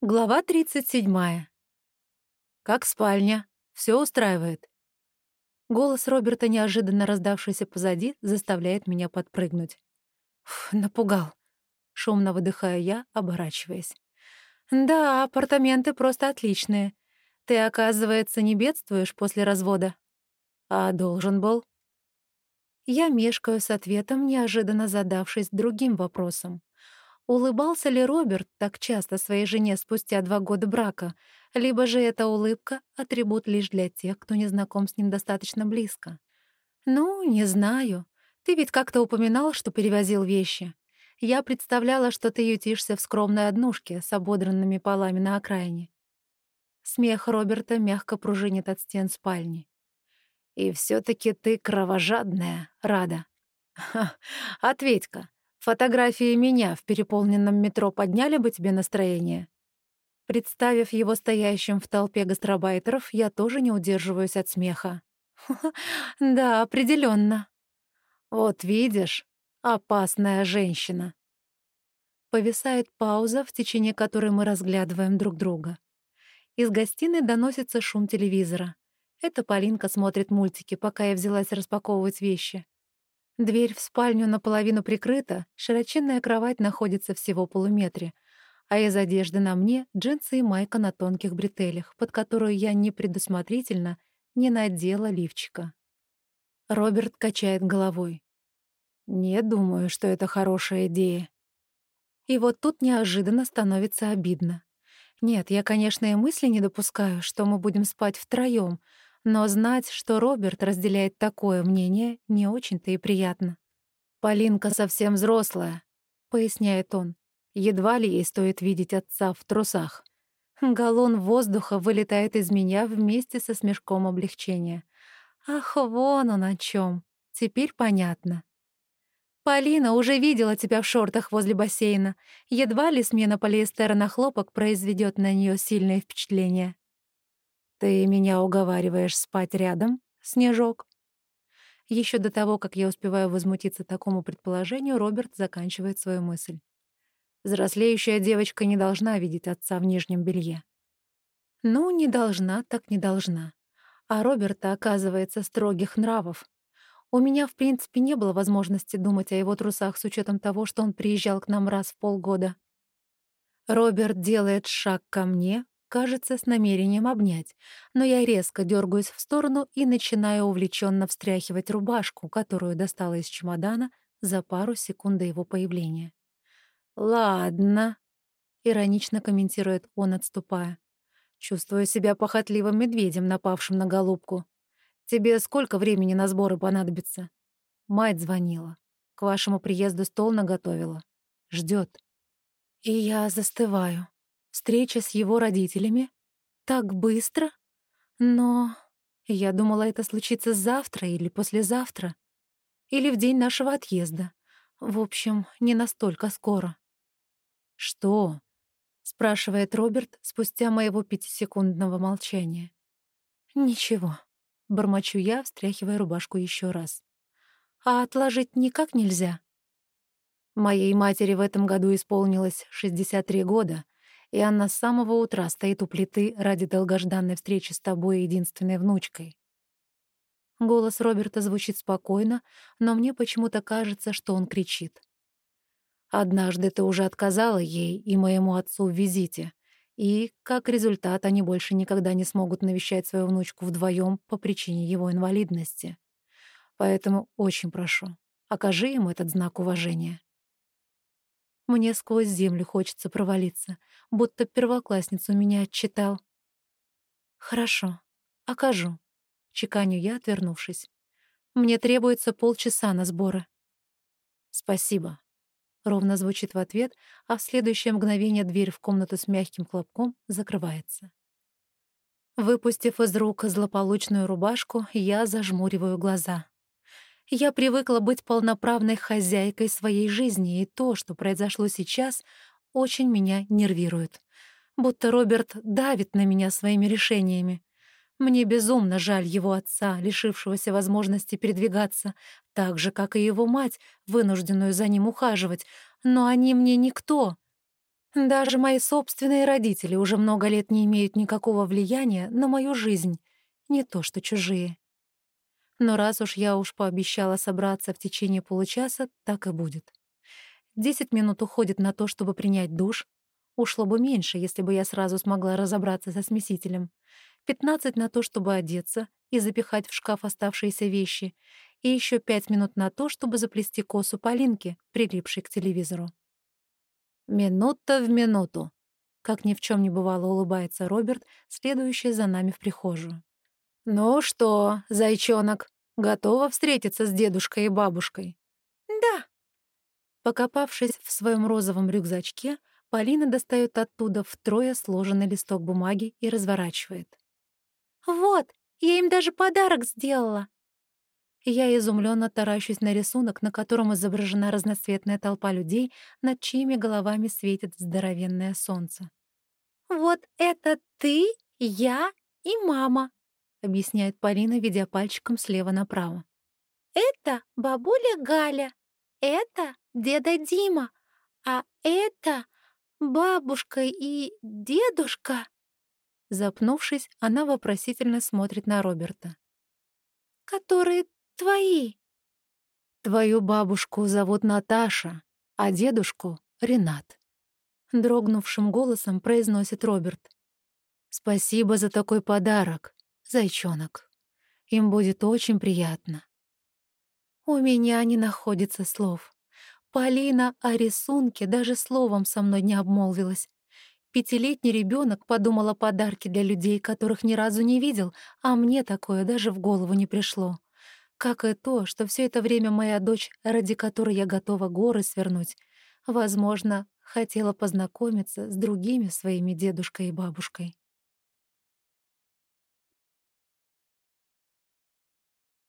Глава 37. «Как спальня? Все устраивает?» Голос Роберта, неожиданно раздавшийся позади, заставляет меня подпрыгнуть. Фу, напугал. Шумно выдыхаю я, оборачиваясь. «Да, апартаменты просто отличные. Ты, оказывается, не бедствуешь после развода?» «А должен был?» Я мешкаю с ответом, неожиданно задавшись другим вопросом. Улыбался ли Роберт так часто своей жене спустя два года брака, либо же эта улыбка — атрибут лишь для тех, кто не знаком с ним достаточно близко? Ну, не знаю. Ты ведь как-то упоминал, что перевозил вещи. Я представляла, что ты ютишься в скромной однушке с ободранными полами на окраине. Смех Роберта мягко пружинит от стен спальни. «И все таки ты кровожадная, Рада». «Ответь-ка, Фотографии меня в переполненном метро подняли бы тебе настроение? Представив его стоящим в толпе гастробайтеров, я тоже не удерживаюсь от смеха. Да, определенно. Вот видишь, опасная женщина. Повисает пауза, в течение которой мы разглядываем друг друга. Из гостиной доносится шум телевизора. Это Полинка смотрит мультики, пока я взялась распаковывать вещи. Дверь в спальню наполовину прикрыта, широченная кровать находится всего полуметре, а из одежды на мне джинсы и майка на тонких бретелях, под которую я непредусмотрительно не надела лифчика. Роберт качает головой. «Не думаю, что это хорошая идея». И вот тут неожиданно становится обидно. Нет, я, конечно, и мысли не допускаю, что мы будем спать втроём, но знать, что Роберт разделяет такое мнение, не очень-то и приятно. «Полинка совсем взрослая», — поясняет он. «Едва ли ей стоит видеть отца в трусах». Галлон воздуха вылетает из меня вместе со смешком облегчения. «Ах, вон он о чем. Теперь понятно». «Полина уже видела тебя в шортах возле бассейна. Едва ли смена полиэстера на хлопок произведет на нее сильное впечатление». «Ты меня уговариваешь спать рядом, Снежок?» Еще до того, как я успеваю возмутиться такому предположению, Роберт заканчивает свою мысль. Взрослеющая девочка не должна видеть отца в нижнем белье. Ну, не должна, так не должна. А Роберта, оказывается, строгих нравов. У меня, в принципе, не было возможности думать о его трусах с учетом того, что он приезжал к нам раз в полгода. Роберт делает шаг ко мне, кажется, с намерением обнять, но я резко дергаюсь в сторону и начинаю увлеченно встряхивать рубашку, которую достала из чемодана за пару секунд до его появления. «Ладно», — иронично комментирует он, отступая. «Чувствую себя похотливым медведем, напавшим на голубку. Тебе сколько времени на сборы понадобится?» Мать звонила. К вашему приезду стол наготовила. Ждет. И я застываю. Встреча с его родителями? Так быстро? Но я думала, это случится завтра или послезавтра. Или в день нашего отъезда. В общем, не настолько скоро. «Что?» — спрашивает Роберт спустя моего пятисекундного молчания. «Ничего», — бормочу я, встряхивая рубашку еще раз. «А отложить никак нельзя?» Моей матери в этом году исполнилось 63 года — и она с самого утра стоит у плиты ради долгожданной встречи с тобой единственной внучкой. Голос Роберта звучит спокойно, но мне почему-то кажется, что он кричит. «Однажды ты уже отказала ей и моему отцу в визите, и, как результат, они больше никогда не смогут навещать свою внучку вдвоем по причине его инвалидности. Поэтому очень прошу, окажи ему этот знак уважения». Мне сквозь землю хочется провалиться, будто первоклассницу меня отчитал. «Хорошо, окажу», — чеканю я, отвернувшись. «Мне требуется полчаса на сборы». «Спасибо», — ровно звучит в ответ, а в следующее мгновение дверь в комнату с мягким хлопком закрывается. Выпустив из рук злополучную рубашку, я зажмуриваю глаза. Я привыкла быть полноправной хозяйкой своей жизни, и то, что произошло сейчас, очень меня нервирует. Будто Роберт давит на меня своими решениями. Мне безумно жаль его отца, лишившегося возможности передвигаться, так же, как и его мать, вынужденную за ним ухаживать, но они мне никто. Даже мои собственные родители уже много лет не имеют никакого влияния на мою жизнь, не то что чужие. Но раз уж я уж пообещала собраться в течение получаса, так и будет. Десять минут уходит на то, чтобы принять душ. Ушло бы меньше, если бы я сразу смогла разобраться со смесителем. Пятнадцать на то, чтобы одеться и запихать в шкаф оставшиеся вещи. И еще пять минут на то, чтобы заплести косу Полинки, прилипшей к телевизору. Минута в минуту. Как ни в чем не бывало, улыбается Роберт, следующий за нами в прихожую. «Ну что, зайчонок, готова встретиться с дедушкой и бабушкой?» «Да». Покопавшись в своем розовом рюкзачке, Полина достает оттуда втрое сложенный листок бумаги и разворачивает. «Вот, я им даже подарок сделала». Я изумленно таращусь на рисунок, на котором изображена разноцветная толпа людей, над чьими головами светит здоровенное солнце. «Вот это ты, я и мама», — объясняет Полина, ведя пальчиком слева направо. «Это бабуля Галя, это деда Дима, а это бабушка и дедушка». Запнувшись, она вопросительно смотрит на Роберта. «Которые твои?» «Твою бабушку зовут Наташа, а дедушку — Ренат», — дрогнувшим голосом произносит Роберт. «Спасибо за такой подарок зайчонок. Им будет очень приятно. У меня не находится слов. Полина о рисунке даже словом со мной не обмолвилась. Пятилетний ребенок подумал о подарке для людей, которых ни разу не видел, а мне такое даже в голову не пришло. Как и то, что все это время моя дочь, ради которой я готова горы свернуть, возможно, хотела познакомиться с другими своими дедушкой и бабушкой.